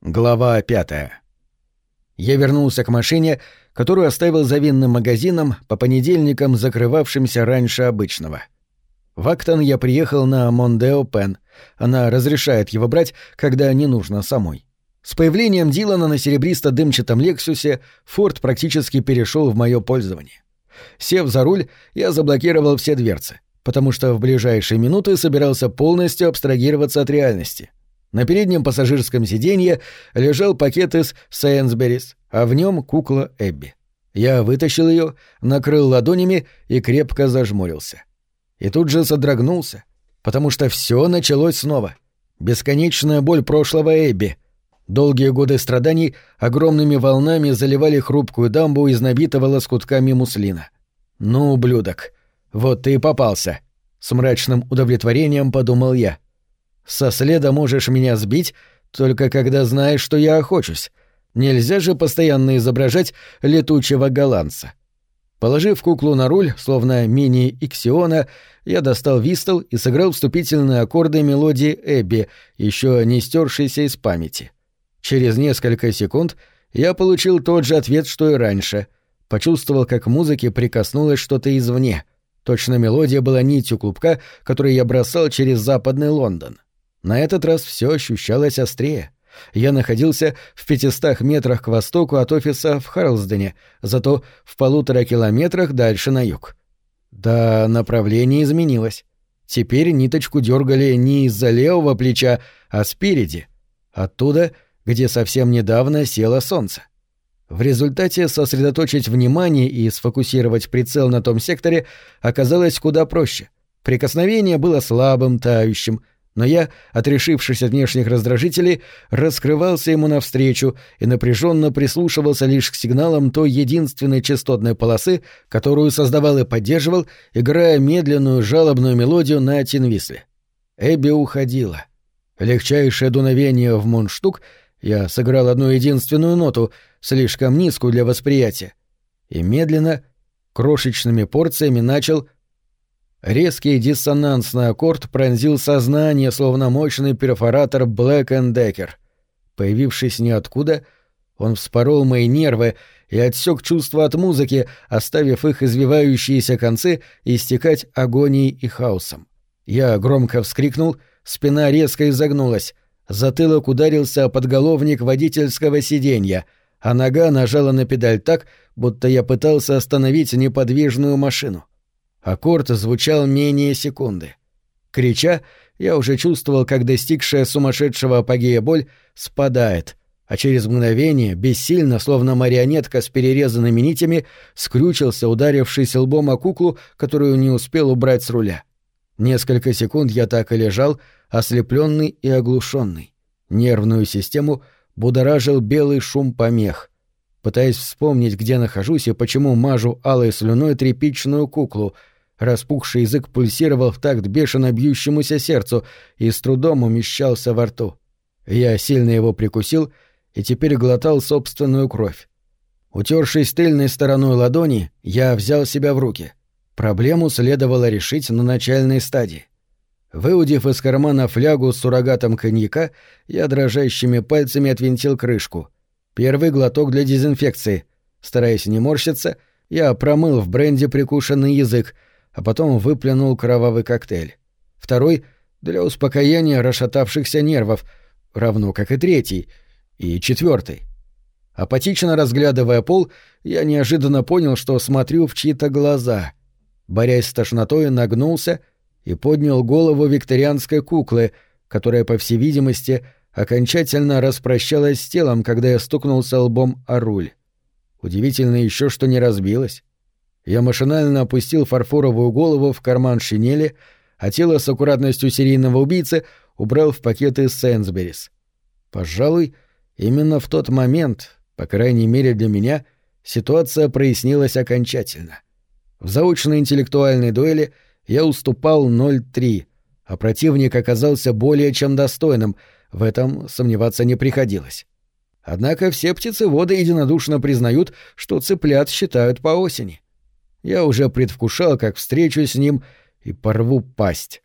Глава пятая. Я вернулся к машине, которую оставил за винным магазином по понедельникам, закрывавшимся раньше обычного. В Актон я приехал на Мондео Пен. Она разрешает его брать, когда не нужно самой. С появлением Дилана на серебристо-дымчатом Лексусе Форд практически перешел в мое пользование. Сев за руль, я заблокировал все дверцы, потому что в ближайшие минуты собирался полностью абстрагироваться от реальности — на переднем пассажирском сиденье лежал пакет из Сейнсберис, а в нем кукла Эбби. Я вытащил ее, накрыл ладонями и крепко зажмурился. И тут же содрогнулся, потому что все началось снова. Бесконечная боль прошлого Эбби. Долгие годы страданий огромными волнами заливали хрупкую дамбу из набитого лоскутками муслина. «Ну, ублюдок, вот ты и попался», — с мрачным удовлетворением подумал я. — со следа можешь меня сбить, только когда знаешь, что я охочусь. Нельзя же постоянно изображать летучего голландца. Положив куклу на руль, словно мини-иксиона, я достал вистл и сыграл вступительные аккорды мелодии Эбби, еще не стершейся из памяти. Через несколько секунд я получил тот же ответ, что и раньше. Почувствовал, как музыке прикоснулось что-то извне. Точно мелодия была нитью клубка, который я бросал через западный Лондон. На этот раз все ощущалось острее. Я находился в пятистах метрах к востоку от офиса в Харлсдене, зато в полутора километрах дальше на юг. Да, направление изменилось. Теперь ниточку дергали не из-за левого плеча, а спереди. Оттуда, где совсем недавно село солнце. В результате сосредоточить внимание и сфокусировать прицел на том секторе оказалось куда проще. Прикосновение было слабым, тающим, но я, отрешившись от внешних раздражителей, раскрывался ему навстречу и напряженно прислушивался лишь к сигналам той единственной частотной полосы, которую создавал и поддерживал, играя медленную жалобную мелодию на тинвисле. Эбби уходила. Легчайшее дуновение в мундштук я сыграл одну единственную ноту, слишком низкую для восприятия, и медленно, крошечными порциями начал Резкий диссонансный аккорд пронзил сознание, словно мощный перфоратор Black Decker. Появившись ниоткуда, он вспорол мои нервы и отсек чувства от музыки, оставив их извивающиеся концы истекать агонией и хаосом. Я громко вскрикнул, спина резко изогнулась, затылок ударился о подголовник водительского сиденья, а нога нажала на педаль так, будто я пытался остановить неподвижную машину. Аккорд звучал менее секунды. Крича, я уже чувствовал, как достигшая сумасшедшего апогея боль спадает, а через мгновение, бессильно, словно марионетка с перерезанными нитями, скрючился, ударившись лбом о куклу, которую не успел убрать с руля. Несколько секунд я так и лежал, ослепленный и оглушенный. Нервную систему будоражил белый шум помех. Пытаясь вспомнить, где нахожусь и почему мажу алой слюной тряпичную куклу — Распухший язык пульсировал в такт бешено бьющемуся сердцу и с трудом умещался во рту. Я сильно его прикусил и теперь глотал собственную кровь. Утершись тыльной стороной ладони, я взял себя в руки. Проблему следовало решить на начальной стадии. Выудив из кармана флягу с суррогатом коньяка, я дрожащими пальцами отвинтил крышку. Первый глоток для дезинфекции. Стараясь не морщиться, я промыл в бренде прикушенный язык, а потом выплюнул кровавый коктейль. Второй — для успокоения расшатавшихся нервов, равно как и третий, и четвертый. Апатично разглядывая пол, я неожиданно понял, что смотрю в чьи-то глаза. Борясь с тошнотой, нагнулся и поднял голову викторианской куклы, которая, по всей видимости, окончательно распрощалась с телом, когда я стукнулся лбом о руль. Удивительно еще, что не разбилась. Я машинально опустил фарфоровую голову в карман шинели, а тело с аккуратностью серийного убийцы убрал в пакет из Сенсберис. Пожалуй, именно в тот момент, по крайней мере для меня, ситуация прояснилась окончательно. В заочной интеллектуальной дуэли я уступал 0-3, а противник оказался более чем достойным, в этом сомневаться не приходилось. Однако все птицеводы единодушно признают, что цыплят считают по осени. Я уже предвкушал, как встречусь с ним и порву пасть.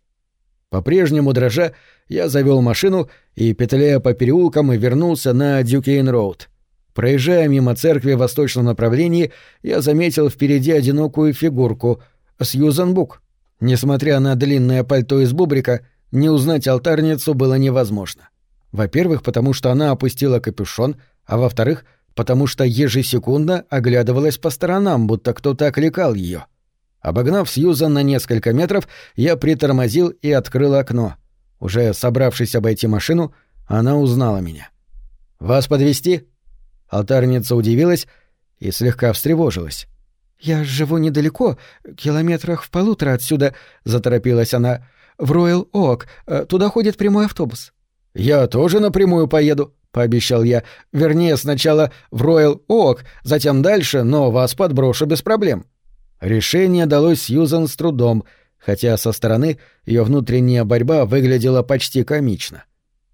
По-прежнему дрожа, Я завел машину и, петляя по переулкам, вернулся на Дюкейн-Роуд. Проезжая мимо церкви в восточном направлении, я заметил впереди одинокую фигурку — Сьюзан Бук. Несмотря на длинное пальто из бобрика, не узнать алтарницу было невозможно. Во-первых, потому что она опустила капюшон, а во-вторых, потому что ежесекундно оглядывалась по сторонам, будто кто-то окликал ее. Обогнав Сьюзан на несколько метров, я притормозил и открыл окно. Уже собравшись обойти машину, она узнала меня. «Вас подвести? Алтарница удивилась и слегка встревожилась. «Я живу недалеко, километрах в полутора отсюда», — заторопилась она. «В Роyal Ок. Э, туда ходит прямой автобус». «Я тоже напрямую поеду», — пообещал я. «Вернее, сначала в Роyal Ок, затем дальше, но вас подброшу без проблем». Решение далось Сьюзан с трудом, хотя со стороны ее внутренняя борьба выглядела почти комично.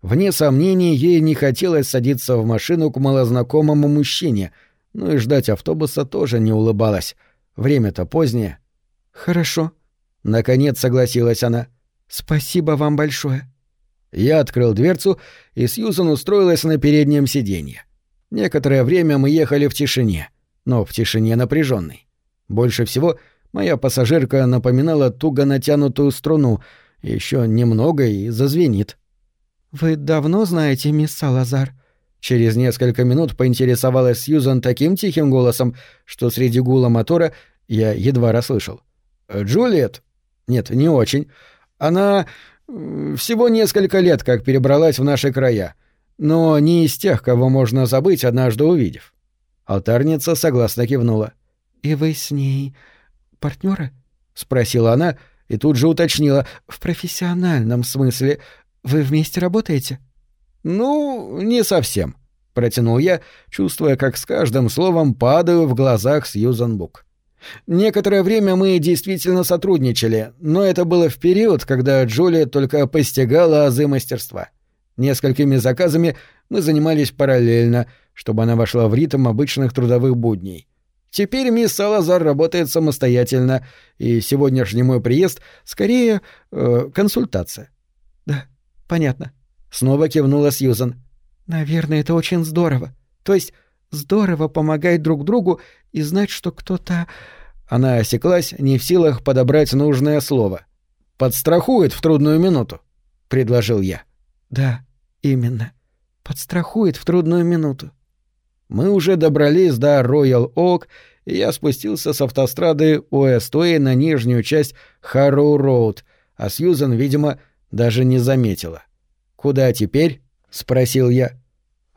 Вне сомнений, ей не хотелось садиться в машину к малознакомому мужчине, но и ждать автобуса тоже не улыбалась. Время-то позднее. «Хорошо», — наконец согласилась она. «Спасибо вам большое». Я открыл дверцу, и Сьюзан устроилась на переднем сиденье. Некоторое время мы ехали в тишине, но в тишине напряженной. Больше всего моя пассажирка напоминала туго натянутую струну, еще немного и зазвенит. «Вы давно знаете мисс Салазар?» Через несколько минут поинтересовалась Сьюзан таким тихим голосом, что среди гула мотора я едва расслышал. «Джулиет?» «Нет, не очень. Она всего несколько лет как перебралась в наши края, но не из тех, кого можно забыть, однажды увидев». Алтарница согласно кивнула. «И вы с ней партнеры? спросила она и тут же уточнила. «В профессиональном смысле. Вы вместе работаете?» «Ну, не совсем», — протянул я, чувствуя, как с каждым словом падаю в глазах Сьюзан Бук. Некоторое время мы действительно сотрудничали, но это было в период, когда Джулия только постигала азы мастерства. Несколькими заказами мы занимались параллельно, чтобы она вошла в ритм обычных трудовых будней. Теперь мисс Салазар работает самостоятельно, и сегодняшний мой приезд скорее э, консультация. Да, понятно. Снова кивнула Сьюзан. Наверное, это очень здорово. То есть здорово помогать друг другу и знать, что кто-то... Она осеклась, не в силах подобрать нужное слово. «Подстрахует в трудную минуту», — предложил я. «Да, именно. Подстрахует в трудную минуту». Мы уже добрались до Роял Ок, и я спустился с автострады Уэстуэй на нижнюю часть Харроу Роуд, а Сьюзан, видимо, даже не заметила. «Куда теперь?» — спросил я.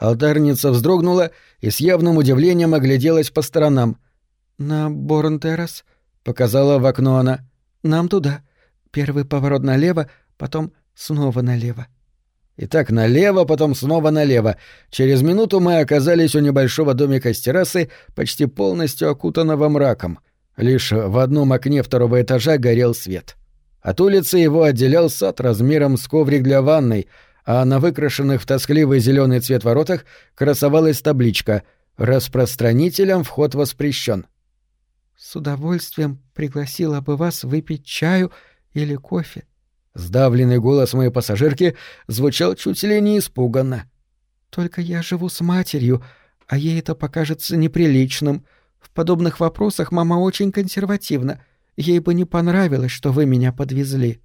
Алтарница вздрогнула и с явным удивлением огляделась по сторонам. «На Борн-террас», — показала в окно она. «Нам туда. Первый поворот налево, потом снова налево». Итак, налево, потом снова налево. Через минуту мы оказались у небольшого домика с террасы, почти полностью окутанного мраком. Лишь в одном окне второго этажа горел свет. От улицы его отделял сад размером с коврик для ванной — а на выкрашенных в тоскливый зеленый цвет воротах красовалась табличка «Распространителям вход воспрещен». «С удовольствием пригласила бы вас выпить чаю или кофе». Сдавленный голос моей пассажирки звучал чуть ли не испуганно. «Только я живу с матерью, а ей это покажется неприличным. В подобных вопросах мама очень консервативна. Ей бы не понравилось, что вы меня подвезли».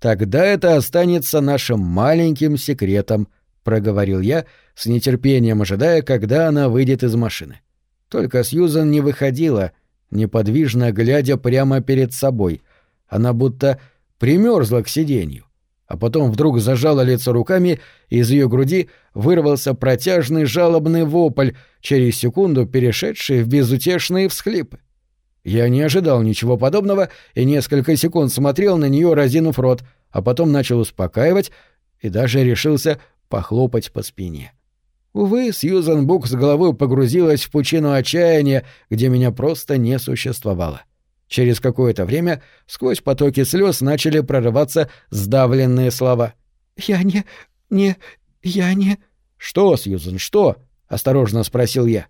Тогда это останется нашим маленьким секретом, проговорил я, с нетерпением ожидая, когда она выйдет из машины. Только Сьюзан не выходила, неподвижно глядя прямо перед собой. Она будто примерзла к сиденью. А потом вдруг зажала лицо руками, и из ее груди вырвался протяжный жалобный вопль, через секунду перешедший в безутешные всхлипы. Я не ожидал ничего подобного и несколько секунд смотрел на нее, разинув рот, а потом начал успокаивать и даже решился похлопать по спине. Увы, Сьюзан Бук с головой погрузилась в пучину отчаяния, где меня просто не существовало. Через какое-то время сквозь потоки слез начали прорываться сдавленные слова. «Я не... не... я не...» «Что, Сьюзан, что?» — осторожно спросил я.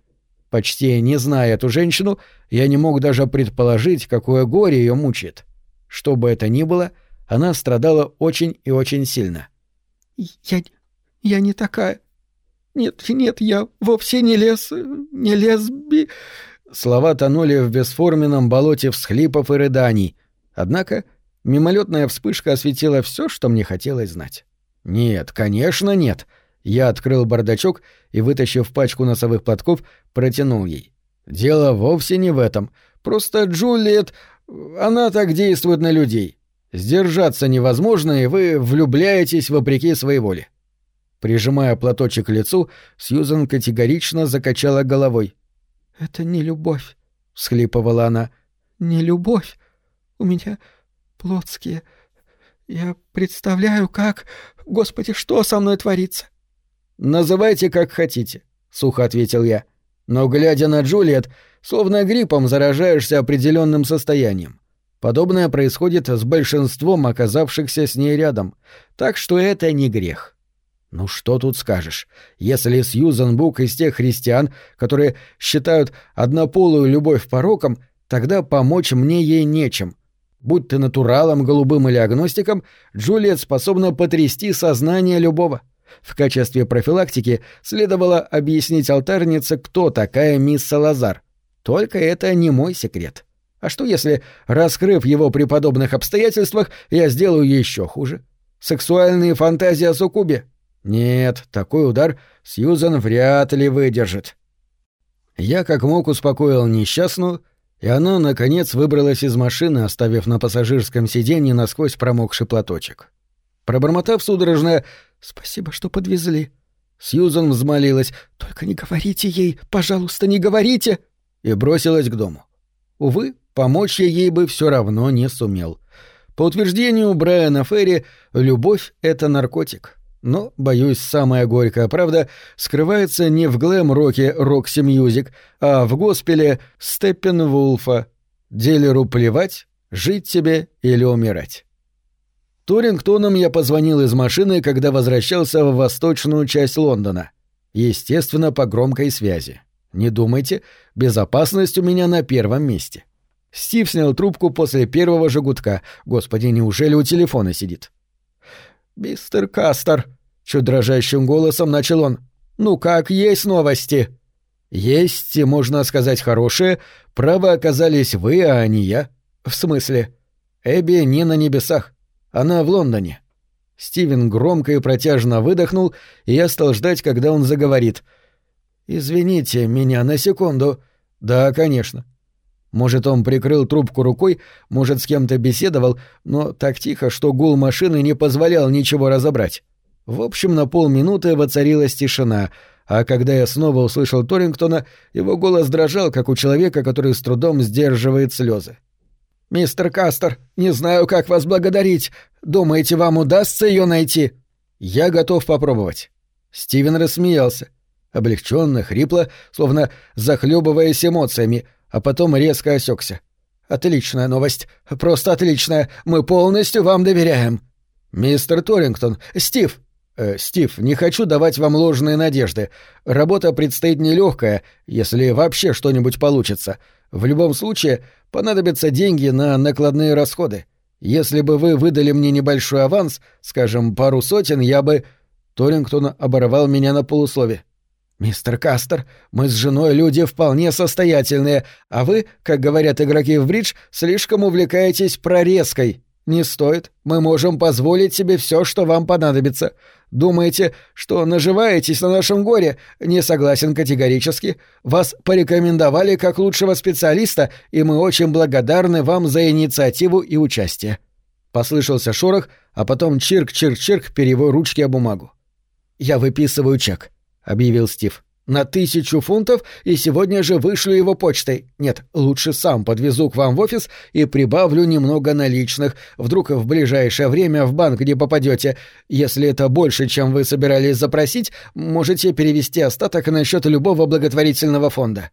Почти не зная эту женщину, я не мог даже предположить, какое горе ее мучает. Что бы это ни было, она страдала очень и очень сильно. Я... я не такая. Нет, нет, я вовсе не лес... не лесби...» Слова тонули в бесформенном болоте всхлипов и рыданий. Однако мимолетная вспышка осветила все, что мне хотелось знать. «Нет, конечно, нет». Я открыл бардачок и, вытащив пачку носовых платков, протянул ей. «Дело вовсе не в этом. Просто Джулиет... Она так действует на людей. Сдержаться невозможно, и вы влюбляетесь вопреки своей воле». Прижимая платочек к лицу, Сьюзан категорично закачала головой. «Это не любовь», — всхлипывала она. «Не любовь. У меня плотские. Я представляю, как... Господи, что со мной творится?» «Называйте, как хотите», — сухо ответил я. «Но, глядя на Джулиет, словно гриппом заражаешься определенным состоянием. Подобное происходит с большинством оказавшихся с ней рядом, так что это не грех». Ну что тут скажешь? Если Сьюзан Бук из тех христиан, которые считают однополую любовь пороком, тогда помочь мне ей нечем. Будь ты натуралом, голубым или агностиком, Джулиет способна потрясти сознание любого. В качестве профилактики следовало объяснить алтарнице, кто такая мисс Салазар. Только это не мой секрет. А что если, раскрыв его при подобных обстоятельствах, я сделаю еще хуже? Сексуальные фантазии о суккубе? Нет, такой удар Сьюзан вряд ли выдержит. Я как мог успокоил несчастную, и она, наконец, выбралась из машины, оставив на пассажирском сиденье насквозь промокший платочек. Пробормотав судорожное «Спасибо, что подвезли», Сьюзан взмолилась «Только не говорите ей, пожалуйста, не говорите!» и бросилась к дому. Увы, помочь я ей бы все равно не сумел. По утверждению Брайана Ферри, любовь — это наркотик. Но, боюсь, самая горькая правда скрывается не в глэм-роке Roxy Music, а в госпеле Степпенвулфа. Дилеру плевать, жить тебе или умирать. Торингтоном я позвонил из машины, когда возвращался в восточную часть Лондона. Естественно, по громкой связи. Не думайте, безопасность у меня на первом месте. Стив снял трубку после первого же. Господи, неужели у телефона сидит? «Мистер Кастер», — чуть дрожащим голосом начал он, — «ну как, есть новости?» «Есть, можно сказать, хорошие. Право оказались вы, а не я. В смысле? Эбби не на небесах. Она в Лондоне». Стивен громко и протяжно выдохнул, и я стал ждать, когда он заговорит. «Извините меня на секунду». «Да, конечно». Может, он прикрыл трубку рукой, может, с кем-то беседовал, но так тихо, что гул машины не позволял ничего разобрать. В общем, на полминуты воцарилась тишина, а когда я снова услышал Торингтона, его голос дрожал, как у человека, который с трудом сдерживает слезы. «Мистер Кастер, не знаю, как вас благодарить. Думаете, вам удастся ее найти?» «Я готов попробовать». Стивен рассмеялся. Облегченно, хрипло, словно захлебываясь эмоциями — а потом резко осекся. «Отличная новость. Просто отличная. Мы полностью вам доверяем». «Мистер Торингтон, Стив!» э, «Стив, не хочу давать вам ложные надежды. Работа предстоит нелегкая, если вообще что-нибудь получится. В любом случае, понадобятся деньги на накладные расходы. Если бы вы выдали мне небольшой аванс, скажем, пару сотен, я бы...» Торингтон оборвал меня на полуслове. «Мистер Кастер, мы с женой люди вполне состоятельные, а вы, как говорят игроки в бридж, слишком увлекаетесь прорезкой. Не стоит, мы можем позволить себе все, что вам понадобится. Думаете, что наживаетесь на нашем горе? Не согласен категорически. Вас порекомендовали как лучшего специалиста, и мы очень благодарны вам за инициативу и участие». Послышался шорох, а потом чирк-чирк-чирк перевой ручки о бумагу. «Я выписываю чек» объявил Стив. «На тысячу фунтов, и сегодня же вышлю его почтой. Нет, лучше сам подвезу к вам в офис и прибавлю немного наличных. Вдруг в ближайшее время в банк не попадете. Если это больше, чем вы собирались запросить, можете перевести остаток на счет любого благотворительного фонда».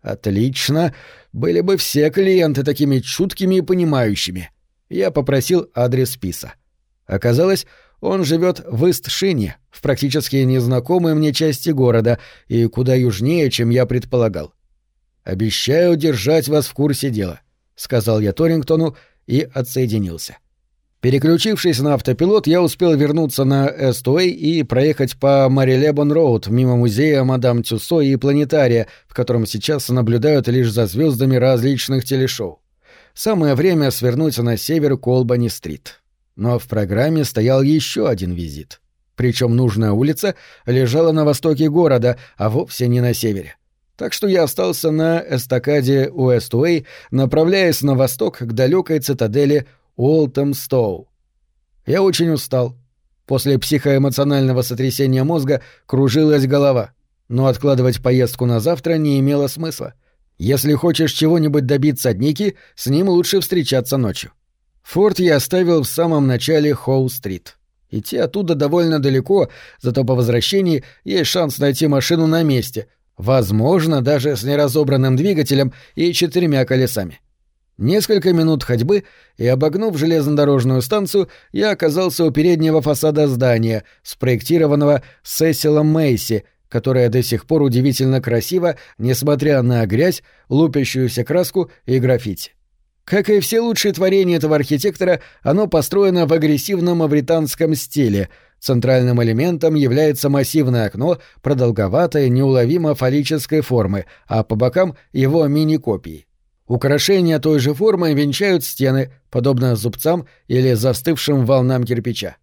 «Отлично. Были бы все клиенты такими чуткими и понимающими». Я попросил адрес списа. Оказалось, он живет в Истшине, в практически незнакомой мне части города и куда южнее, чем я предполагал. «Обещаю держать вас в курсе дела», — сказал я Торингтону и отсоединился. Переключившись на автопилот, я успел вернуться на Эстуэй и проехать по Марилебон-Роуд мимо музея Мадам Тюсо и планетария, в котором сейчас наблюдают лишь за звездами различных телешоу. Самое время свернуть на север к Олбани-стрит. Но в программе стоял еще один визит. Причем нужная улица лежала на востоке города, а вовсе не на севере. Так что я остался на эстакаде Уэст-Уэй, направляясь на восток к далекой цитадели Уолтом Стоу. Я очень устал. После психоэмоционального сотрясения мозга кружилась голова, но откладывать поездку на завтра не имело смысла. Если хочешь чего-нибудь добиться от Ники, с ним лучше встречаться ночью. Форт я оставил в самом начале Хоу-стрит. Идти оттуда довольно далеко, зато по возвращении есть шанс найти машину на месте, возможно, даже с неразобранным двигателем и четырьмя колесами. Несколько минут ходьбы, и, обогнув железнодорожную станцию, я оказался у переднего фасада здания, спроектированного Сесилом Мейси, которое до сих пор удивительно красиво, несмотря на грязь, лупящуюся краску и граффити. Как и все лучшие творения этого архитектора, оно построено в агрессивном мавританском стиле. Центральным элементом является массивное окно продолговатой, неуловимо фаллической формы, а по бокам — его мини-копии. Украшения той же формы венчают стены, подобно зубцам или застывшим волнам кирпича.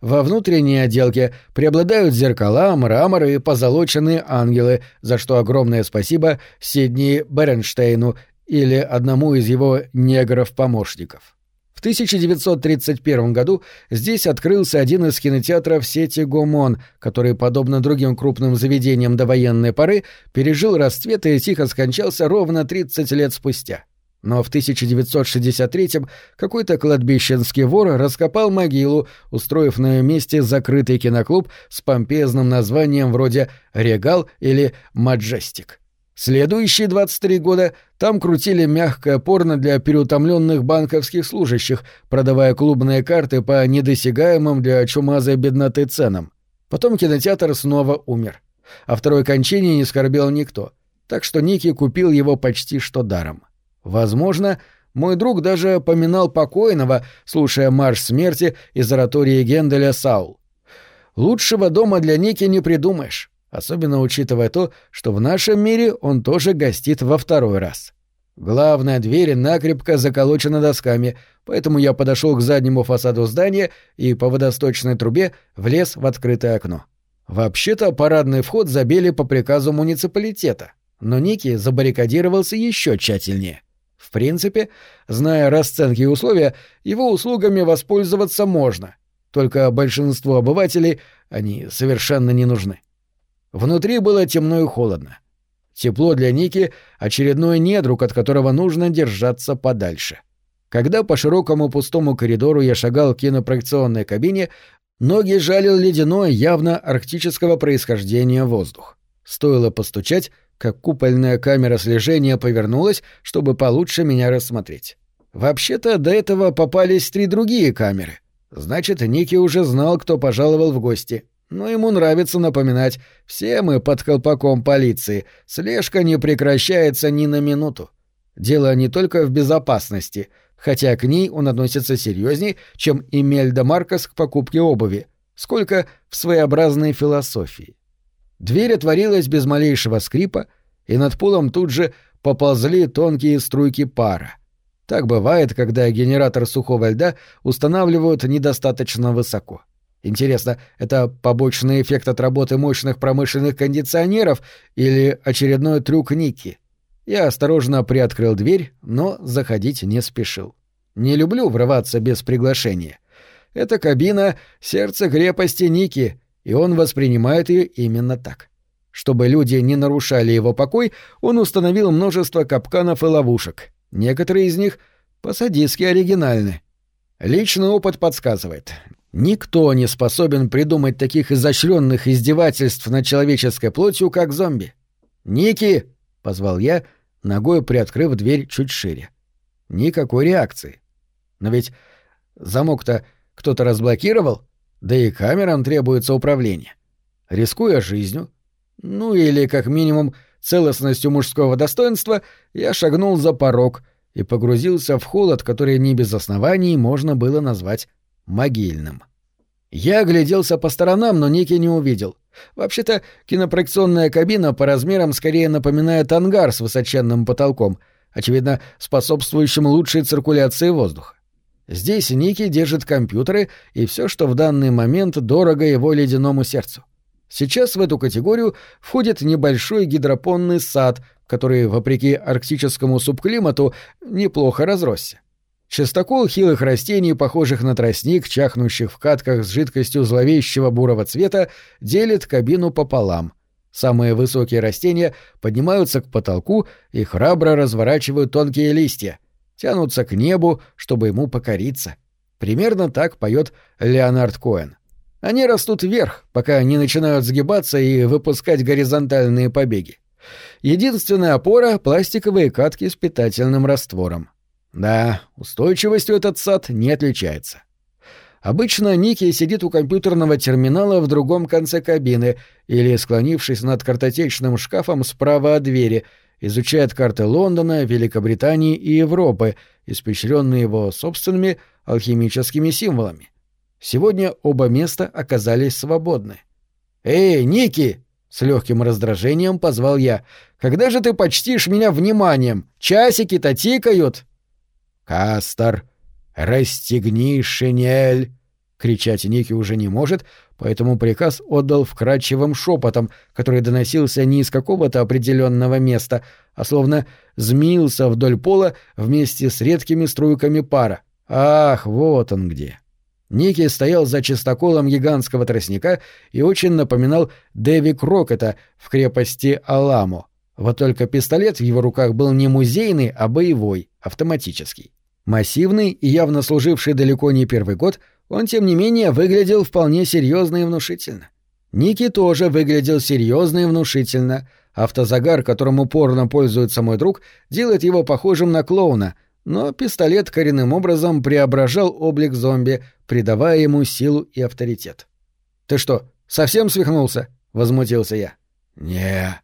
Во внутренней отделке преобладают зеркала, мрамор и позолоченные ангелы, за что огромное спасибо Сидни Беренштейну или одному из его негров-помощников. В 1931 году здесь открылся один из кинотеатров сети «Гомон», который, подобно другим крупным заведениям до военной поры, пережил расцвет и тихо скончался ровно 30 лет спустя. Но в 1963-м какой-то кладбищенский вор раскопал могилу, устроив на ее месте закрытый киноклуб с помпезным названием вроде «Регал» или «Маджестик». Следующие 23 года там крутили мягкое порно для переутомленных банковских служащих, продавая клубные карты по недосягаемым для чумазой бедноты ценам. Потом кинотеатр снова умер. О второй кончине не скорбел никто, так что Ники купил его почти что даром. Возможно, мой друг даже поминал покойного, слушая марш смерти из оратории Генделя «Саул». Лучшего дома для Ники не придумаешь особенно учитывая то, что в нашем мире он тоже гостит во второй раз. Главная дверь накрепко заколочена досками, поэтому я подошел к заднему фасаду здания и по водосточной трубе влез в открытое окно. Вообще-то парадный вход забили по приказу муниципалитета, но Ники забаррикадировался еще тщательнее. В принципе, зная расценки и условия, его услугами воспользоваться можно, только большинству обывателей они совершенно не нужны. Внутри было темно и холодно. Тепло для Ники — очередной недруг, от которого нужно держаться подальше. Когда по широкому пустому коридору я шагал к кинопроекционной кабине, ноги жалил ледяной, явно арктического происхождения воздух. Стоило постучать, как купольная камера слежения повернулась, чтобы получше меня рассмотреть. Вообще-то до этого попались три другие камеры. Значит, Ники уже знал, кто пожаловал в гости — но ему нравится напоминать, все мы под колпаком полиции, слежка не прекращается ни на минуту. Дело не только в безопасности, хотя к ней он относится серьезней, чем Эмельда Маркос к покупке обуви, сколько в своеобразной философии. Дверь отворилась без малейшего скрипа, и над полом тут же поползли тонкие струйки пара. Так бывает, когда генератор сухого льда устанавливают недостаточно высоко. — Интересно, это побочный эффект от работы мощных промышленных кондиционеров или очередной трюк Ники? Я осторожно приоткрыл дверь, но заходить не спешил. Не люблю врываться без приглашения. Эта кабина — сердце крепости Ники, и он воспринимает ее именно так. Чтобы люди не нарушали его покой, он установил множество капканов и ловушек. Некоторые из них по-садистски оригинальны. Личный опыт подсказывает. Никто не способен придумать таких изощренных издевательств над человеческой плотью, как зомби. «Ники!» — позвал я, ногой приоткрыв дверь чуть шире. Никакой реакции. Но ведь замок-то кто-то разблокировал, да и камерам требуется управление. Рискуя жизнью, ну или, как минимум, целостностью мужского достоинства, я шагнул за порог и погрузился в холод, который не без оснований можно было назвать могильным. Я огляделся по сторонам, но Ники не увидел. Вообще-то, кинопроекционная кабина по размерам скорее напоминает ангар с высоченным потолком, очевидно, способствующим лучшей циркуляции воздуха. Здесь Ники держит компьютеры и все, что в данный момент дорого его ледяному сердцу. Сейчас в эту категорию входит небольшой гидропонный сад, который, вопреки арктическому субклимату, неплохо разросся. Частокол хилых растений, похожих на тростник, чахнущих в катках с жидкостью зловещего бурого цвета, делит кабину пополам. Самые высокие растения поднимаются к потолку и храбро разворачивают тонкие листья, тянутся к небу, чтобы ему покориться. Примерно так поет Леонард Коэн. Они растут вверх, пока не начинают сгибаться и выпускать горизонтальные побеги. Единственная опора — пластиковые катки с питательным раствором. Да, устойчивостью этот сад не отличается. Обычно Ники сидит у компьютерного терминала в другом конце кабины или, склонившись над картотечным шкафом справа от двери, изучает карты Лондона, Великобритании и Европы, испещренные его собственными алхимическими символами. Сегодня оба места оказались свободны. «Эй, Ники!» — с легким раздражением позвал я. «Когда же ты почтишь меня вниманием? Часики-то тикают!» «Кастер, расстегни шинель!» Кричать Ники уже не может, поэтому приказ отдал вкрадчивым шепотом, который доносился не из какого-то определенного места, а словно змеился вдоль пола вместе с редкими струйками пара. Ах, вот он где! Ники стоял за чистоколом гигантского тростника и очень напоминал Дэви Крокета в крепости Аламо. Вот только пистолет в его руках был не музейный, а боевой, автоматический. Массивный и явно служивший далеко не первый год, он, тем не менее, выглядел вполне серьезно и внушительно. Ники тоже выглядел серьезно и внушительно. Автозагар, которым упорно пользуется мой друг, делает его похожим на клоуна, но пистолет коренным образом преображал облик зомби, придавая ему силу и авторитет. «Ты что, совсем свихнулся?» — возмутился я. «Не,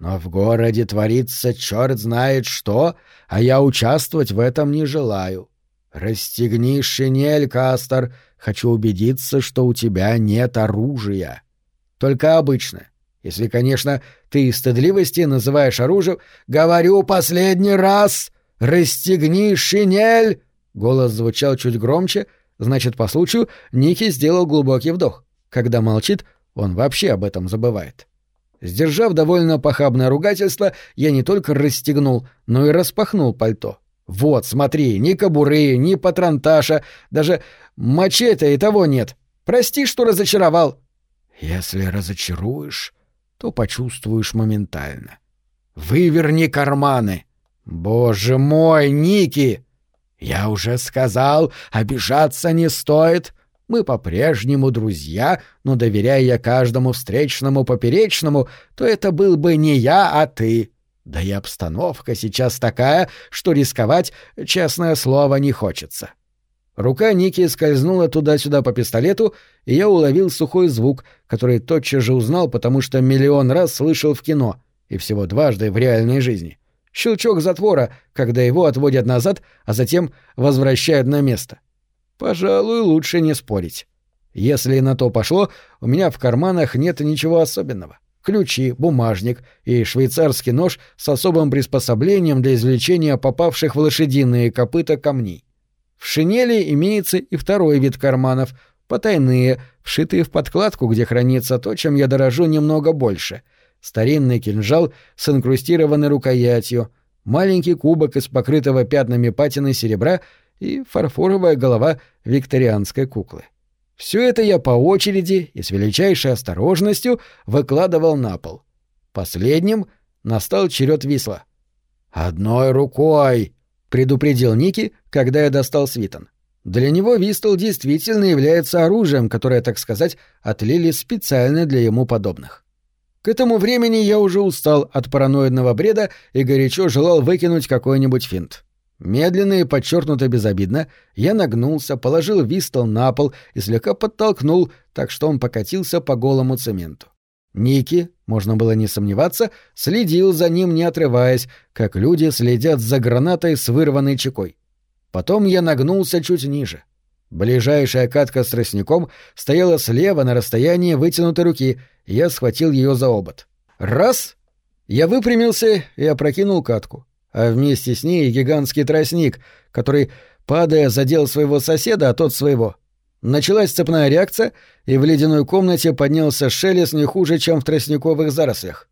но в городе творится черт знает что, а я участвовать в этом не желаю. Расстегни шинель, Кастер, хочу убедиться, что у тебя нет оружия. Только обычно. Если, конечно, ты из стыдливости называешь оружием... Говорю последний раз! Расстегни шинель! Голос звучал чуть громче, значит, по случаю Ники сделал глубокий вдох. Когда молчит, он вообще об этом забывает. Сдержав довольно похабное ругательство, я не только расстегнул, но и распахнул пальто. Вот, смотри, ни кобуры, ни патронташа, даже мачете и того нет. Прости, что разочаровал. Если разочаруешь, то почувствуешь моментально. Выверни карманы. Боже мой, Ники! Я уже сказал, обижаться не стоит. Мы по-прежнему друзья, но доверяя я каждому встречному поперечному, то это был бы не я, а ты. Да и обстановка сейчас такая, что рисковать, честное слово, не хочется. Рука Ники скользнула туда-сюда по пистолету, и я уловил сухой звук, который тотчас же узнал, потому что миллион раз слышал в кино, и всего дважды в реальной жизни. Щелчок затвора, когда его отводят назад, а затем возвращают на место. — Пожалуй, лучше не спорить. Если на то пошло, у меня в карманах нет ничего особенного. Ключи, бумажник и швейцарский нож с особым приспособлением для извлечения попавших в лошадиные копыта камней. В шинели имеется и второй вид карманов, потайные, вшитые в подкладку, где хранится то, чем я дорожу немного больше. Старинный кинжал с инкрустированной рукоятью, маленький кубок из покрытого пятнами патины серебра и фарфоровая голова викторианской куклы. Все это я по очереди и с величайшей осторожностью выкладывал на пол. Последним настал черед висла. «Одной рукой!» — предупредил Ники, когда я достал свитон. Для него вистл действительно является оружием, которое, так сказать, отлили специально для ему подобных. К этому времени я уже устал от параноидного бреда и горячо желал выкинуть какой-нибудь финт. Медленно и подчеркнуто безобидно я нагнулся, положил вистол на пол и слегка подтолкнул, так что он покатился по голому цементу. Ники, можно было не сомневаться, следил за ним, не отрываясь, как люди следят за гранатой с вырванной чекой. Потом я нагнулся чуть ниже. Ближайшая катка с тростником стояла слева на расстоянии вытянутой руки, и я схватил ее за обод. Раз! Я выпрямился и опрокинул катку, а вместе с ней гигантский тростник, который, падая, задел своего соседа, а тот своего. Началась цепная реакция, и в ледяной комнате поднялся шелест не хуже, чем в тростниковых зарослях.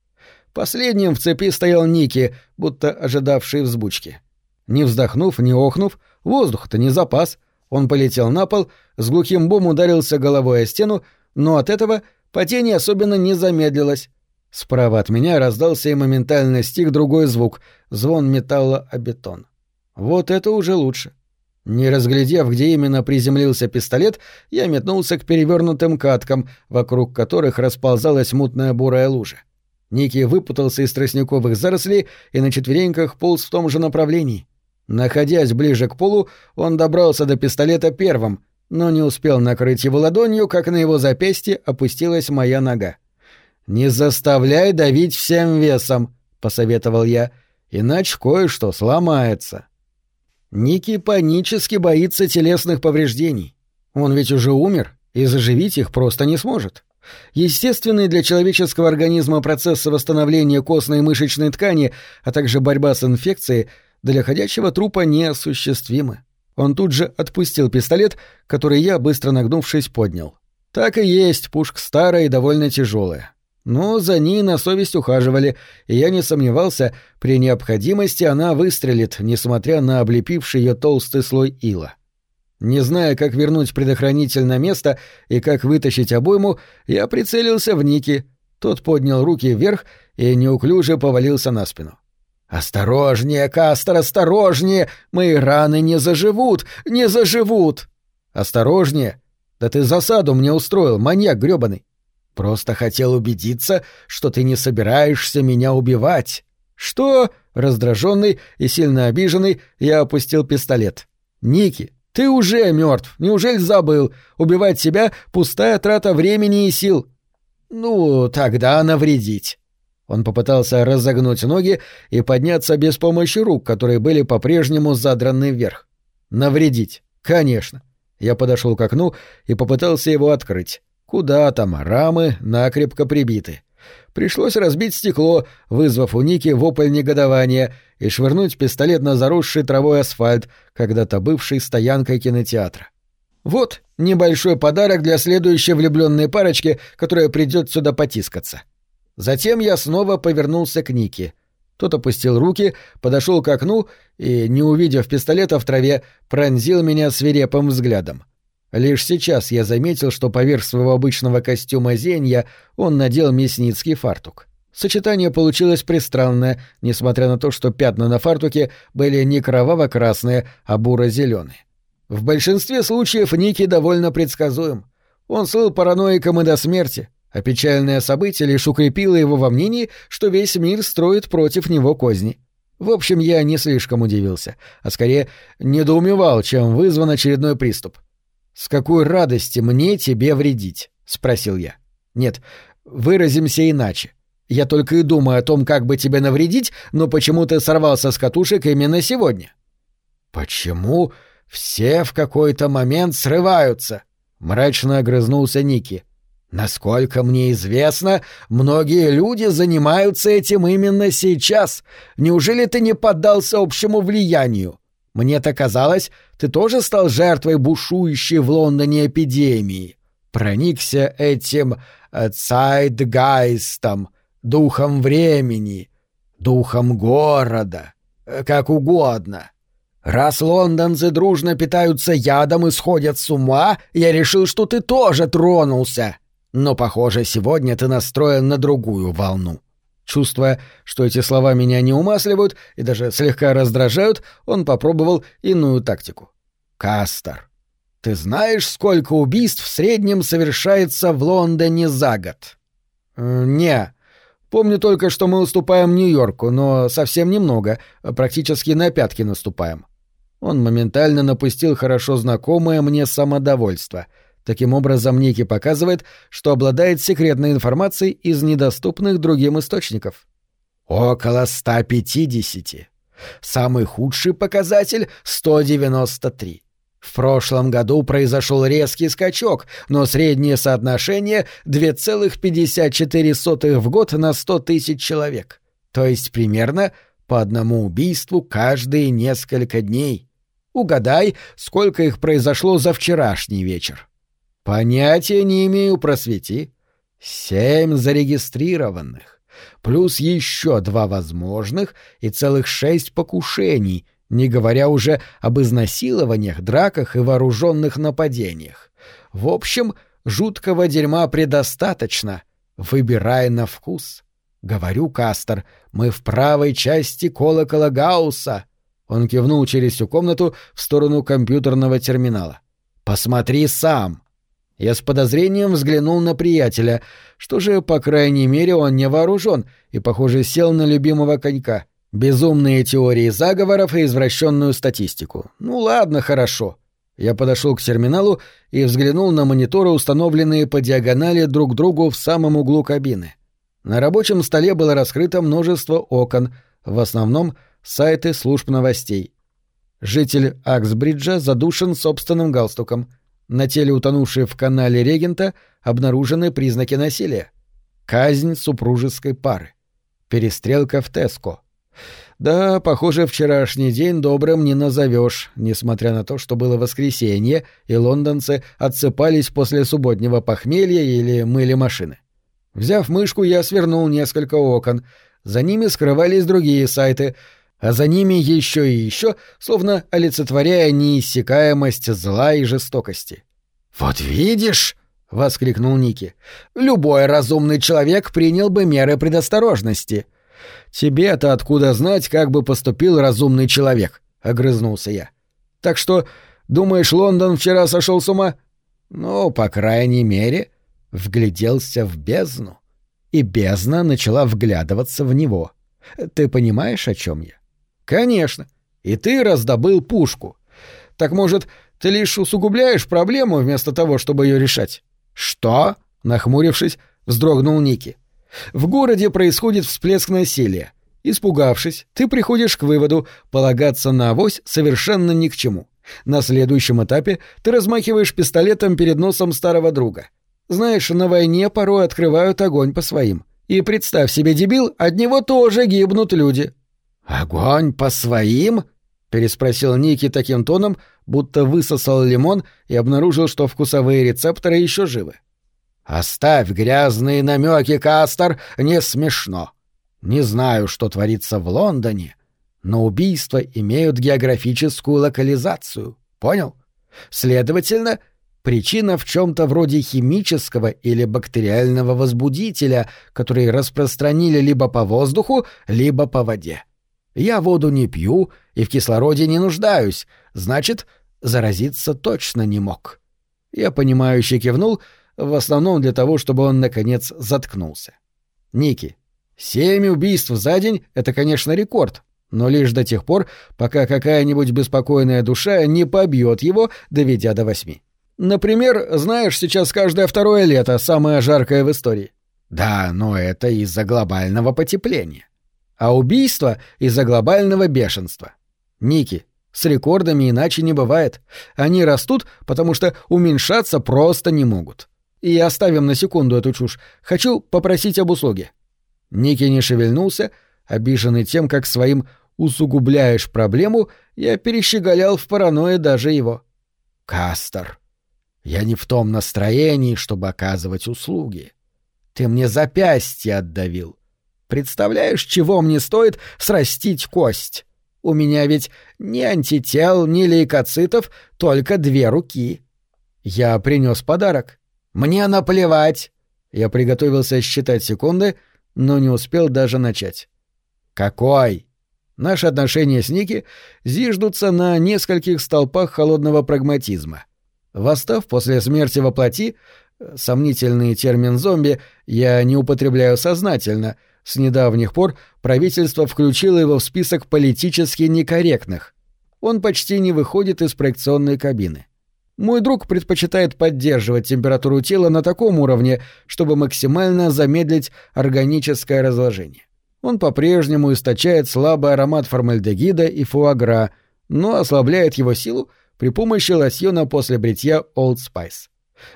Последним в цепи стоял Ники, будто ожидавший взбучки. Не вздохнув, не охнув, воздух-то не запас — он полетел на пол, с глухим бом ударился головой о стену, но от этого падение особенно не замедлилось. Справа от меня раздался и моментально стих другой звук — звон металла о бетон. Вот это уже лучше. Не разглядев, где именно приземлился пистолет, я метнулся к перевернутым каткам, вокруг которых расползалась мутная бурая лужа. Ники выпутался из тростниковых зарослей и на четвереньках полз в том же направлении. Находясь ближе к полу, он добрался до пистолета первым, но не успел накрыть его ладонью, как на его запястье опустилась моя нога. «Не заставляй давить всем весом», — посоветовал я, — «иначе кое-что сломается». Ники панически боится телесных повреждений. Он ведь уже умер, и заживить их просто не сможет. Естественный для человеческого организма процесс восстановления костной и мышечной ткани, а также борьба с инфекцией — для ходячего трупа неосуществимы. Он тут же отпустил пистолет, который я, быстро нагнувшись, поднял. Так и есть, пушка старая и довольно тяжелая. Но за ней на совесть ухаживали, и я не сомневался, при необходимости она выстрелит, несмотря на облепивший ее толстый слой ила. Не зная, как вернуть предохранитель на место и как вытащить обойму, я прицелился в Ники. Тот поднял руки вверх и неуклюже повалился на спину. «Осторожнее, Кастер, осторожнее! Мои раны не заживут, не заживут!» «Осторожнее! Да ты засаду мне устроил, маньяк грёбаный! Просто хотел убедиться, что ты не собираешься меня убивать!» «Что?» — раздраженный и сильно обиженный, я опустил пистолет. «Ники, ты уже мертв, неужели забыл? Убивать себя — пустая трата времени и сил!» «Ну, тогда навредить!» Он попытался разогнуть ноги и подняться без помощи рук, которые были по-прежнему задраны вверх. Навредить. Конечно. Я подошел к окну и попытался его открыть. Куда там, рамы накрепко прибиты. Пришлось разбить стекло, вызвав у Ники вопль негодования, и швырнуть пистолет на заросший травой асфальт, когда-то бывший стоянкой кинотеатра. Вот небольшой подарок для следующей влюбленной парочки, которая придет сюда потискаться. Затем я снова повернулся к Нике. Тот опустил руки, подошел к окну и, не увидев пистолета в траве, пронзил меня свирепым взглядом. Лишь сейчас я заметил, что поверх своего обычного костюма зенья он надел мясницкий фартук. Сочетание получилось пристранное, несмотря на то, что пятна на фартуке были не кроваво-красные, а буро-зеленые. В большинстве случаев Ники довольно предсказуем. Он слыл параноиком и до смерти, а печальное событие лишь укрепило его во мнении, что весь мир строит против него козни. В общем, я не слишком удивился, а скорее недоумевал, чем вызван очередной приступ. «С какой радости мне тебе вредить?» — спросил я. «Нет, выразимся иначе. Я только и думаю о том, как бы тебе навредить, но почему ты сорвался с катушек именно сегодня?» «Почему все в какой-то момент срываются?» — мрачно огрызнулся Ники. Насколько мне известно, многие люди занимаются этим именно сейчас. Неужели ты не поддался общему влиянию? Мне-то казалось, ты тоже стал жертвой бушующей в Лондоне эпидемии. Проникся этим э, цайтгайстом, духом времени, духом города, э, как угодно. Раз лондонцы дружно питаются ядом и сходят с ума, я решил, что ты тоже тронулся. Но, похоже, сегодня ты настроен на другую волну. Чувствуя, что эти слова меня не умасливают и даже слегка раздражают, он попробовал иную тактику. «Кастер, ты знаешь, сколько убийств в среднем совершается в Лондоне за год?» «Э, «Не. Помню только, что мы уступаем Нью-Йорку, но совсем немного, практически на пятки наступаем». Он моментально напустил хорошо знакомое мне самодовольство — Таким образом, Ники показывает, что обладает секретной информацией из недоступных другим источников. Около 150. Самый худший показатель — 193. В прошлом году произошел резкий скачок, но среднее соотношение 2,54 в год на 100 тысяч человек. То есть примерно по одному убийству каждые несколько дней. Угадай, сколько их произошло за вчерашний вечер. Понятия не имею, просвети. Семь зарегистрированных, плюс еще два возможных и целых шесть покушений, не говоря уже об изнасилованиях, драках и вооруженных нападениях. В общем, жуткого дерьма предостаточно. Выбирай на вкус. Говорю, Кастер, мы в правой части колокола Гаусса. Он кивнул через всю комнату в сторону компьютерного терминала. Посмотри сам. Я с подозрением взглянул на приятеля. Что же, по крайней мере, он не вооружен и, похоже, сел на любимого конька. Безумные теории заговоров и извращенную статистику. Ну ладно, хорошо. Я подошел к терминалу и взглянул на мониторы, установленные по диагонали друг к другу в самом углу кабины. На рабочем столе было раскрыто множество окон, в основном сайты служб новостей. Житель Аксбриджа задушен собственным галстуком. На теле утонувшей в канале регента обнаружены признаки насилия. Казнь супружеской пары. Перестрелка в Теско. Да, похоже, вчерашний день добрым не назовешь, несмотря на то, что было воскресенье, и лондонцы отсыпались после субботнего похмелья или мыли машины. Взяв мышку, я свернул несколько окон. За ними скрывались другие сайты, а за ними еще и еще, словно олицетворяя неиссякаемость зла и жестокости. «Вот видишь!» — воскликнул Ники. «Любой разумный человек принял бы меры предосторожности». «Тебе-то откуда знать, как бы поступил разумный человек?» — огрызнулся я. «Так что, думаешь, Лондон вчера сошел с ума?» «Ну, по крайней мере, вгляделся в бездну». И бездна начала вглядываться в него. Ты понимаешь, о чем я? Конечно. И ты раздобыл пушку. Так может, ты лишь усугубляешь проблему вместо того, чтобы ее решать? Что? Нахмурившись, вздрогнул Ники. В городе происходит всплеск насилия. Испугавшись, ты приходишь к выводу, полагаться на авось совершенно ни к чему. На следующем этапе ты размахиваешь пистолетом перед носом старого друга. Знаешь, на войне порой открывают огонь по своим. И представь себе, дебил, от него тоже гибнут люди. «Огонь по своим?» — переспросил Ники таким тоном, будто высосал лимон и обнаружил, что вкусовые рецепторы еще живы. «Оставь грязные намеки, Кастер, не смешно. Не знаю, что творится в Лондоне, но убийства имеют географическую локализацию. Понял? Следовательно, причина в чем-то вроде химического или бактериального возбудителя, который распространили либо по воздуху, либо по воде. Я воду не пью и в кислороде не нуждаюсь, значит, заразиться точно не мог. Я понимающе кивнул, в основном для того, чтобы он, наконец, заткнулся. Ники, семь убийств за день — это, конечно, рекорд, но лишь до тех пор, пока какая-нибудь беспокойная душа не побьет его, доведя до восьми. Например, знаешь, сейчас каждое второе лето самое жаркое в истории. Да, но это из-за глобального потепления а убийство из-за глобального бешенства. Ники, с рекордами иначе не бывает. Они растут, потому что уменьшаться просто не могут. И оставим на секунду эту чушь. Хочу попросить об услуге. Ники не шевельнулся, обиженный тем, как своим усугубляешь проблему, я перещеголял в паранойи даже его. Кастер, я не в том настроении, чтобы оказывать услуги. Ты мне запястье отдавил. Представляешь, чего мне стоит срастить кость? У меня ведь ни антител, ни лейкоцитов, только две руки. Я принес подарок. Мне наплевать. Я приготовился считать секунды, но не успел даже начать. Какой? Наши отношения с Ники зиждутся на нескольких столпах холодного прагматизма. Восстав после смерти во плоти, сомнительный термин «зомби» я не употребляю сознательно — с недавних пор правительство включило его в список политически некорректных. Он почти не выходит из проекционной кабины. Мой друг предпочитает поддерживать температуру тела на таком уровне, чтобы максимально замедлить органическое разложение. Он по-прежнему источает слабый аромат формальдегида и фуагра, но ослабляет его силу, при помощи лосьона после бритья Old Spice.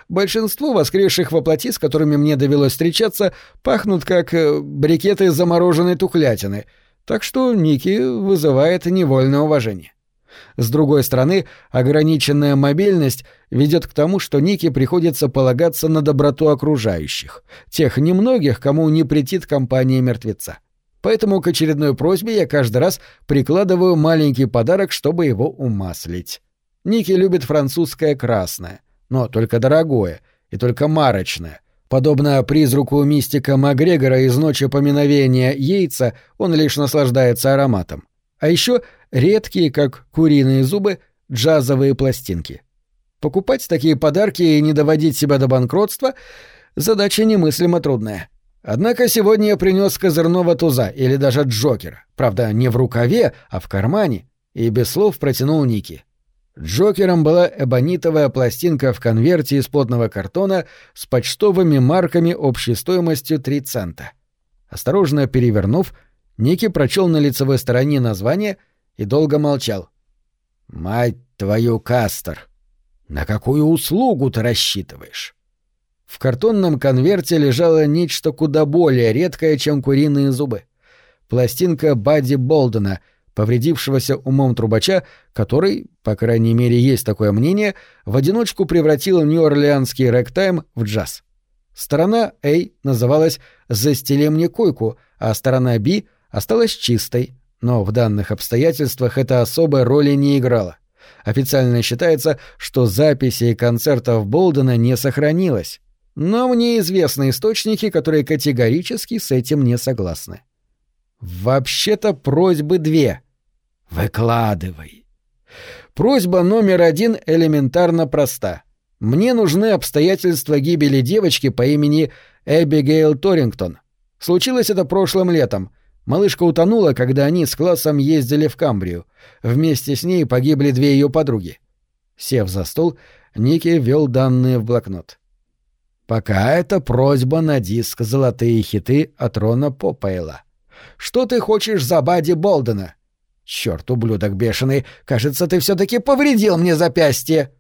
Большинство воскресших воплоти, с которыми мне довелось встречаться, пахнут как э, брикеты замороженной тухлятины, так что Ники вызывает невольное уважение. С другой стороны, ограниченная мобильность ведет к тому, что Нике приходится полагаться на доброту окружающих, тех немногих, кому не претит компания мертвеца. Поэтому к очередной просьбе я каждый раз прикладываю маленький подарок, чтобы его умаслить. Ники любит французское красное, но только дорогое и только марочное. Подобно призраку мистика Макгрегора из «Ночи поминовения» яйца, он лишь наслаждается ароматом. А еще редкие, как куриные зубы, джазовые пластинки. Покупать такие подарки и не доводить себя до банкротства — задача немыслимо трудная. Однако сегодня я принес козырного туза или даже Джокера. Правда, не в рукаве, а в кармане. И без слов протянул Ники. Джокером была эбонитовая пластинка в конверте из плотного картона с почтовыми марками общей стоимостью 3 цента. Осторожно перевернув, Ники прочел на лицевой стороне название и долго молчал. «Мать твою, Кастер! На какую услугу ты рассчитываешь?» В картонном конверте лежало нечто куда более редкое, чем куриные зубы. Пластинка Бадди Болдена, повредившегося умом трубача, который, по крайней мере, есть такое мнение, в одиночку превратил нью-орлеанский рэктайм в джаз. Сторона A называлась «Застели мне койку», а сторона B осталась чистой, но в данных обстоятельствах это особой роли не играло. Официально считается, что записей концертов Болдена не сохранилось, но мне известны источники, которые категорически с этим не согласны. Вообще-то просьбы две. Выкладывай. Просьба номер один элементарно проста. Мне нужны обстоятельства гибели девочки по имени Эбигейл Торингтон. Случилось это прошлым летом. Малышка утонула, когда они с классом ездили в Камбрию. Вместе с ней погибли две ее подруги. Сев за стол, Ники ввел данные в блокнот. Пока это просьба на диск «Золотые хиты» от Рона Попейла. Что ты хочешь за Бади Болдена? Черт, ублюдок бешеный, кажется, ты все-таки повредил мне запястье.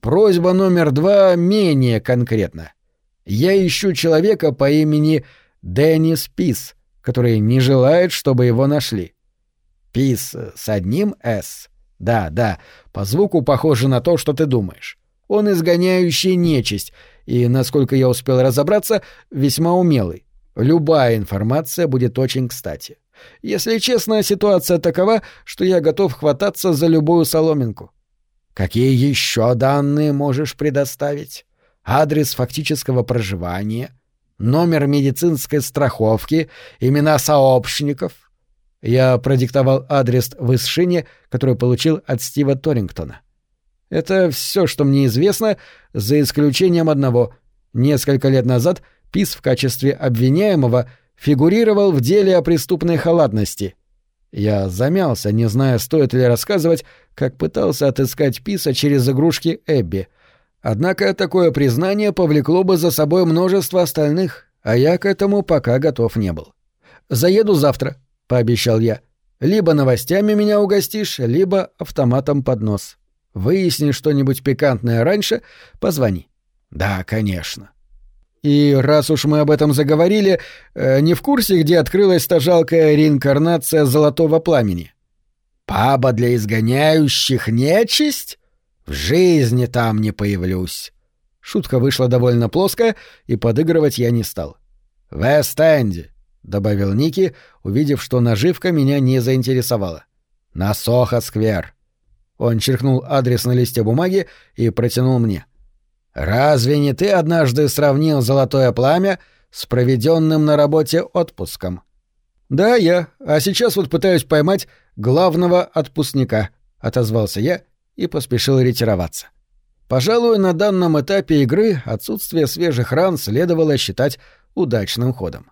Просьба номер два менее конкретна. Я ищу человека по имени Деннис Пис, который не желает, чтобы его нашли. Пис с одним «С». Да, да, по звуку похоже на то, что ты думаешь. Он изгоняющий нечисть — и, насколько я успел разобраться, весьма умелый. Любая информация будет очень кстати. Если честно, ситуация такова, что я готов хвататься за любую соломинку. Какие еще данные можешь предоставить? Адрес фактического проживания, номер медицинской страховки, имена сообщников. Я продиктовал адрес в Исшине, который получил от Стива Торингтона. Это все, что мне известно, за исключением одного. Несколько лет назад Пис в качестве обвиняемого фигурировал в деле о преступной халатности. Я замялся, не зная, стоит ли рассказывать, как пытался отыскать Писа через игрушки Эбби. Однако такое признание повлекло бы за собой множество остальных, а я к этому пока готов не был. «Заеду завтра», — пообещал я. «Либо новостями меня угостишь, либо автоматом под нос». Выясни что-нибудь пикантное раньше, позвони. Да, конечно. И раз уж мы об этом заговорили, э, не в курсе, где открылась та жалкая реинкарнация золотого пламени? Паба для изгоняющих нечисть? В жизни там не появлюсь. Шутка вышла довольно плоская, и подыгрывать я не стал. «Вест-Энди», — добавил Ники, увидев, что наживка меня не заинтересовала. «На Сохо-сквер. Он черкнул адрес на листе бумаги и протянул мне. «Разве не ты однажды сравнил золотое пламя с проведенным на работе отпуском?» «Да, я. А сейчас вот пытаюсь поймать главного отпускника», — отозвался я и поспешил ретироваться. Пожалуй, на данном этапе игры отсутствие свежих ран следовало считать удачным ходом.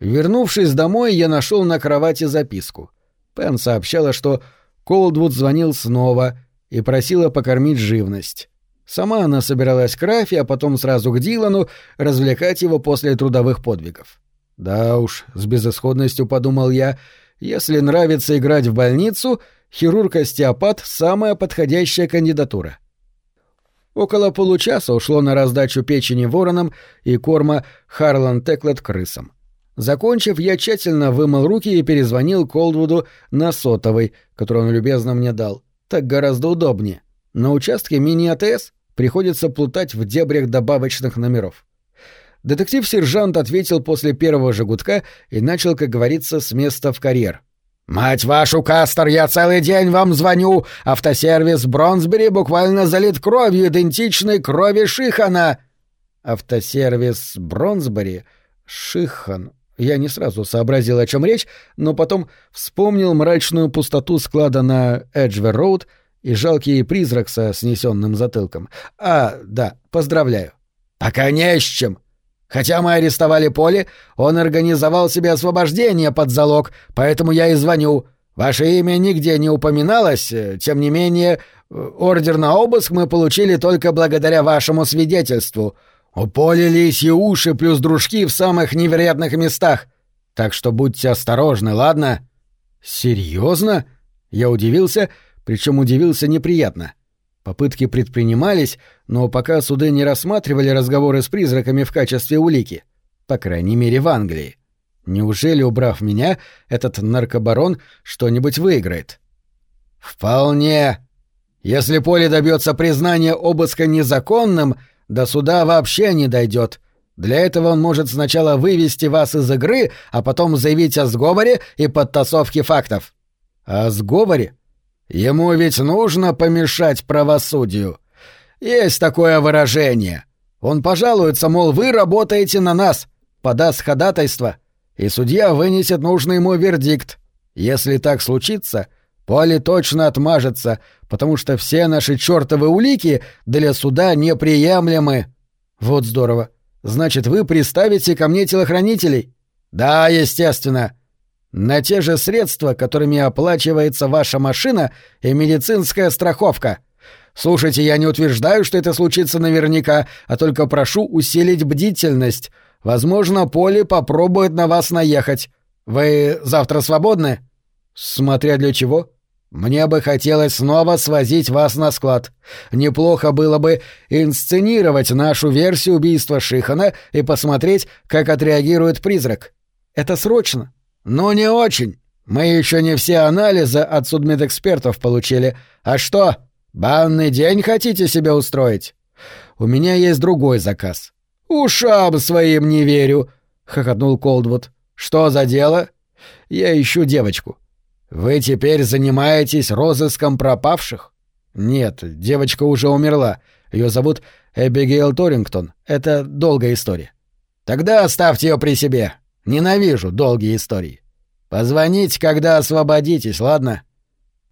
Вернувшись домой, я нашел на кровати записку. Пен сообщала, что Колдвуд звонил снова и просила покормить живность. Сама она собиралась к Рафи, а потом сразу к Дилану, развлекать его после трудовых подвигов. Да уж, с безысходностью подумал я, если нравится играть в больницу, хирург-остеопат — самая подходящая кандидатура. Около получаса ушло на раздачу печени воронам и корма Харлан Теклет крысам. Закончив, я тщательно вымыл руки и перезвонил Колдвуду на сотовый, который он любезно мне дал. Так гораздо удобнее. На участке мини-АТС приходится плутать в дебрях добавочных номеров. Детектив-сержант ответил после первого же и начал, как говорится, с места в карьер. «Мать вашу, Кастер, я целый день вам звоню! Автосервис Бронсбери буквально залит кровью, идентичной крови Шихана!» «Автосервис Бронсбери? Шихан?» Я не сразу сообразил, о чем речь, но потом вспомнил мрачную пустоту склада на Эджвер-Роуд и жалкий призрак со снесенным затылком. «А, да, поздравляю». «Пока не с чем!» Хотя мы арестовали Поли, он организовал себе освобождение под залог, поэтому я и звоню. Ваше имя нигде не упоминалось, тем не менее, ордер на обыск мы получили только благодаря вашему свидетельству. У Поли лисьи уши плюс дружки в самых невероятных местах. Так что будьте осторожны, ладно? Серьезно? Я удивился, причем удивился неприятно. Попытки предпринимались, но пока суды не рассматривали разговоры с призраками в качестве улики. По крайней мере, в Англии. Неужели, убрав меня, этот наркобарон что-нибудь выиграет? Вполне. Если Поле добьется признания обыска незаконным, до суда вообще не дойдет. Для этого он может сначала вывести вас из игры, а потом заявить о сговоре и подтасовке фактов. О сговоре? Ему ведь нужно помешать правосудию. Есть такое выражение. Он пожалуется, мол, вы работаете на нас, подаст ходатайство, и судья вынесет нужный ему вердикт. Если так случится, Поли точно отмажется, потому что все наши чертовы улики для суда неприемлемы. Вот здорово. Значит, вы приставите ко мне телохранителей? Да, естественно. На те же средства, которыми оплачивается ваша машина и медицинская страховка. Слушайте, я не утверждаю, что это случится наверняка, а только прошу усилить бдительность. Возможно, Поле попробует на вас наехать. Вы завтра свободны? Смотря для чего. Мне бы хотелось снова свозить вас на склад. Неплохо было бы инсценировать нашу версию убийства Шихана и посмотреть, как отреагирует призрак. Это срочно. «Ну, не очень. Мы еще не все анализы от судмедэкспертов получили. А что, банный день хотите себе устроить?» «У меня есть другой заказ». «Ушам своим не верю», — хохотнул Колдвуд. «Что за дело?» «Я ищу девочку». «Вы теперь занимаетесь розыском пропавших?» «Нет, девочка уже умерла. Ее зовут Эбигейл Торингтон. Это долгая история». «Тогда оставьте ее при себе. Ненавижу долгие истории. Позвоните, когда освободитесь, ладно?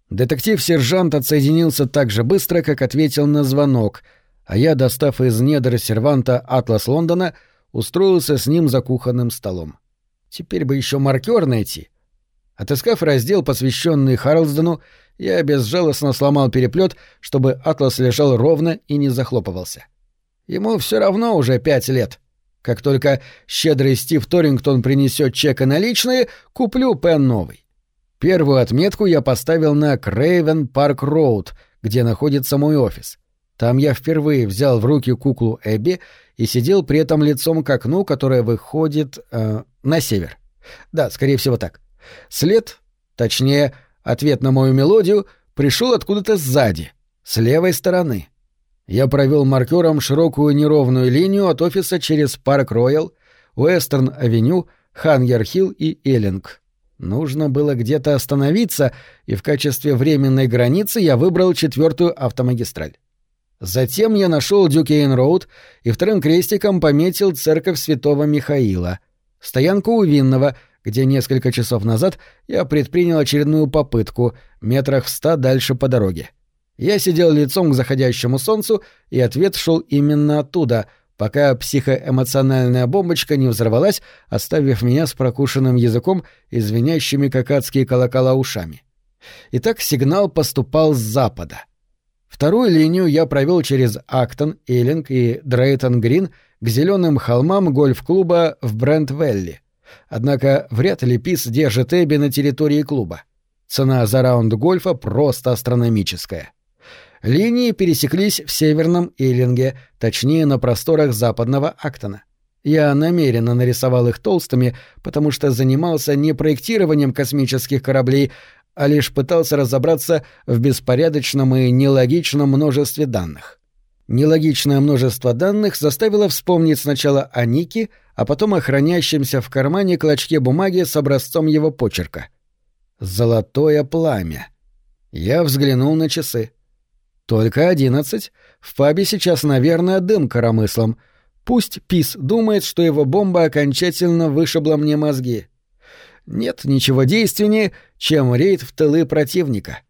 Детектив-сержант отсоединился так же быстро, как ответил на звонок, а я, достав из недр серванта «Атлас Лондона», устроился с ним за кухонным столом. Теперь бы еще маркер найти. Отыскав раздел, посвященный Харлсдену, я безжалостно сломал переплет, чтобы атлас лежал ровно и не захлопывался. Ему все равно уже пять лет. Как только щедрый Стив Торингтон принесет чек и наличные, куплю пен новый. Первую отметку я поставил на Крейвен Парк Роуд, где находится мой офис. Там я впервые взял в руки куклу Эбби и сидел при этом лицом к окну, которое выходит э, на север. Да, скорее всего так. След, точнее, ответ на мою мелодию, пришел откуда-то сзади, с левой стороны. Я провел маркером широкую неровную линию от офиса через Парк Роял, Уэстерн-авеню, Хангер-Хилл и Эллинг. Нужно было где-то остановиться, и в качестве временной границы я выбрал четвертую автомагистраль. Затем я нашел Дюкейн-Роуд и вторым крестиком пометил церковь святого Михаила, стоянку у Винного, где несколько часов назад я предпринял очередную попытку, метрах в ста дальше по дороге. Я сидел лицом к заходящему солнцу, и ответ шел именно оттуда, пока психоэмоциональная бомбочка не взорвалась, оставив меня с прокушенным языком и звенящими как колокола ушами. Итак, сигнал поступал с запада. Вторую линию я провел через Актон, Эллинг и Дрейтон-Грин к зеленым холмам гольф-клуба в Брент-Велли. Однако вряд ли Пис держит Эбби на территории клуба. Цена за раунд гольфа просто астрономическая. Линии пересеклись в северном Иллинге, точнее на просторах западного Актона. Я намеренно нарисовал их толстыми, потому что занимался не проектированием космических кораблей, а лишь пытался разобраться в беспорядочном и нелогичном множестве данных. Нелогичное множество данных заставило вспомнить сначала о Нике, а потом о хранящемся в кармане клочке бумаги с образцом его почерка. «Золотое пламя». Я взглянул на часы. «Только одиннадцать. В пабе сейчас, наверное, дым коромыслом. Пусть Пис думает, что его бомба окончательно вышибла мне мозги. Нет ничего действеннее, чем рейд в тылы противника.